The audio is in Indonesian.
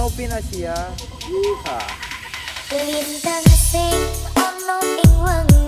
Novinasia. Yeehaw. Lintang sing ono ing wengi